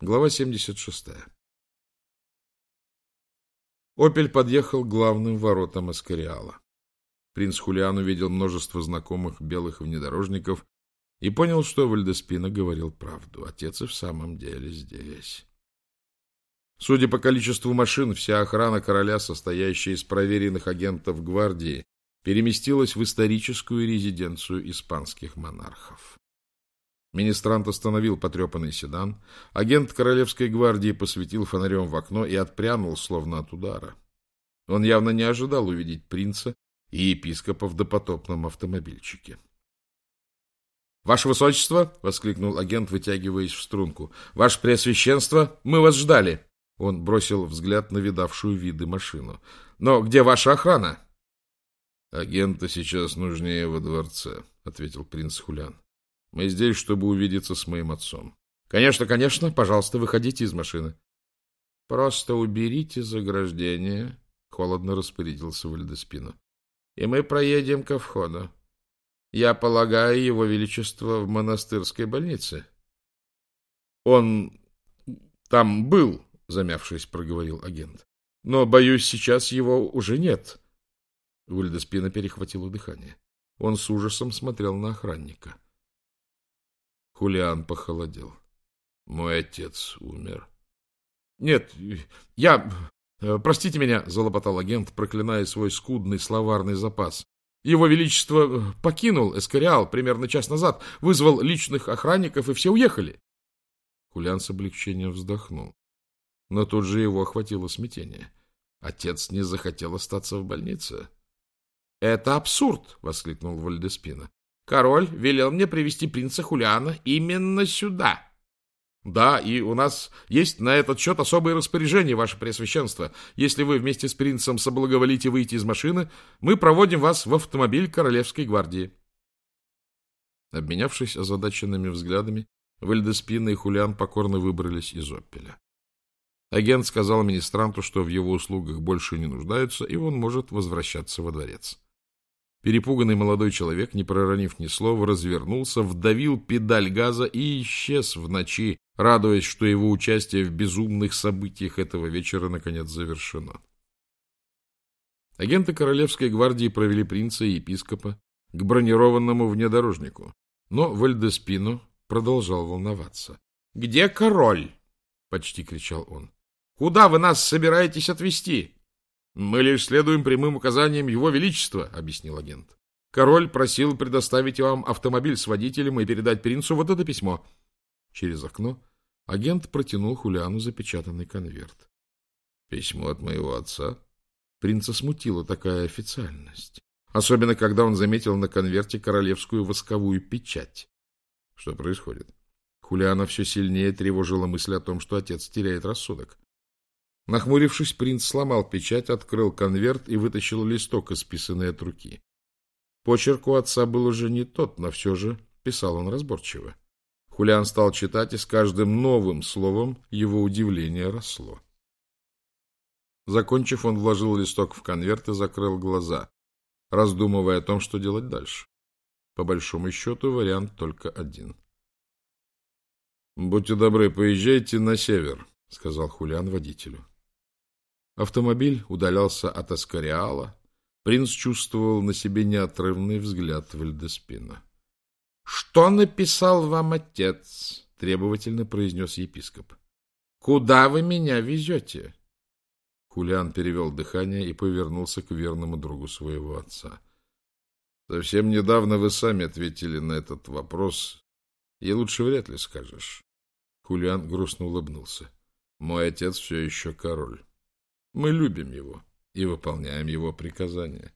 Глава 76. Опель подъехал к главным воротам Аскариала. Принц Хулиан увидел множество знакомых белых внедорожников и понял, что Вальдеспина говорил правду. Отец и в самом деле здесь. Судя по количеству машин, вся охрана короля, состоящая из проверенных агентов гвардии, переместилась в историческую резиденцию испанских монархов. Министрант остановил потрепанный седан. Агент Королевской гвардии посветил фонарем в окно и отпрянул, словно от удара. Он явно не ожидал увидеть принца и епископа в допотопном автомобильчике. — Ваше Высочество! — воскликнул агент, вытягиваясь в струнку. — Ваше Преосвященство! Мы вас ждали! Он бросил взгляд на видавшую виды машину. — Но где ваша охрана? — Агента сейчас нужнее во дворце, — ответил принц Хулян. Мы здесь, чтобы увидеться с моим отцом. — Конечно, конечно. Пожалуйста, выходите из машины. — Просто уберите заграждение, — холодно распорядился Вальдеспина. — И мы проедем ко входу. Я полагаю, его величество в монастырской больнице. — Он там был, — замявшись, проговорил агент. — Но, боюсь, сейчас его уже нет. Вальдеспина перехватило дыхание. Он с ужасом смотрел на охранника. — Хулиан похолодел. Мой отец умер. Нет, я... Э, простите меня, залопотал агент, проклиная свой скудный словарный запас. Его Величество э, покинул Эскориал примерно час назад, вызвал личных охранников, и все уехали. Хулиан с облегчением вздохнул. Но тут же его охватило смятение. Отец не захотел остаться в больнице. — Это абсурд! — воскликнул Вальдеспина. Король велел мне привести принца Хулиана именно сюда. Да, и у нас есть на этот счет особые распоряжения, ваше Преосвященство. Если вы вместе с принцем соблаговолите выйти из машины, мы проводим вас в автомобиль Королевской гвардии. Обменявшись озадаченными взглядами, Вальдеспина и Хулиан покорно выбрались из Оппеля. Агент сказал министранту, что в его услугах больше не нуждаются, и он может возвращаться во дворец. Перепуганный молодой человек, не проронив ни слова, развернулся, вдавил педаль газа и исчез в ночи, радуясь, что его участие в безумных событиях этого вечера наконец завершено. Агенты Королевской гвардии провели принца и епископа к бронированному внедорожнику, но Вальдеспино продолжал волноваться. — Где король? — почти кричал он. — Куда вы нас собираетесь отвезти? Мы лишь следуем прямым указаниям Его Величества, — объяснил агент. Король просил предоставить вам автомобиль с водителем и передать принцу вот это письмо. Через окно агент протянул Хулиану запечатанный конверт. — Письмо от моего отца? Принца смутила такая официальность. Особенно, когда он заметил на конверте королевскую восковую печать. Что происходит? Хулиана все сильнее тревожила мысль о том, что отец теряет рассудок. Нахмурившись, принц сломал печать, открыл конверт и вытащил листок, исписанный от руки. Почерк у отца был уже не тот, но все же писал он разборчиво. Хулиан стал читать, и с каждым новым словом его удивление росло. Закончив, он вложил листок в конверт и закрыл глаза, раздумывая о том, что делать дальше. По большому счету, вариант только один. — Будьте добры, поезжайте на север, — сказал Хулиан водителю. Автомобиль удалялся от Аскариала. Принц чувствовал на себе неотрывный взгляд Вальдеспина. — Что написал вам отец? — требовательно произнес епископ. — Куда вы меня везете? Хулиан перевел дыхание и повернулся к верному другу своего отца. — Совсем недавно вы сами ответили на этот вопрос, и лучше вряд ли скажешь. Хулиан грустно улыбнулся. — Мой отец все еще король. Мы любим его и выполняем его приказания.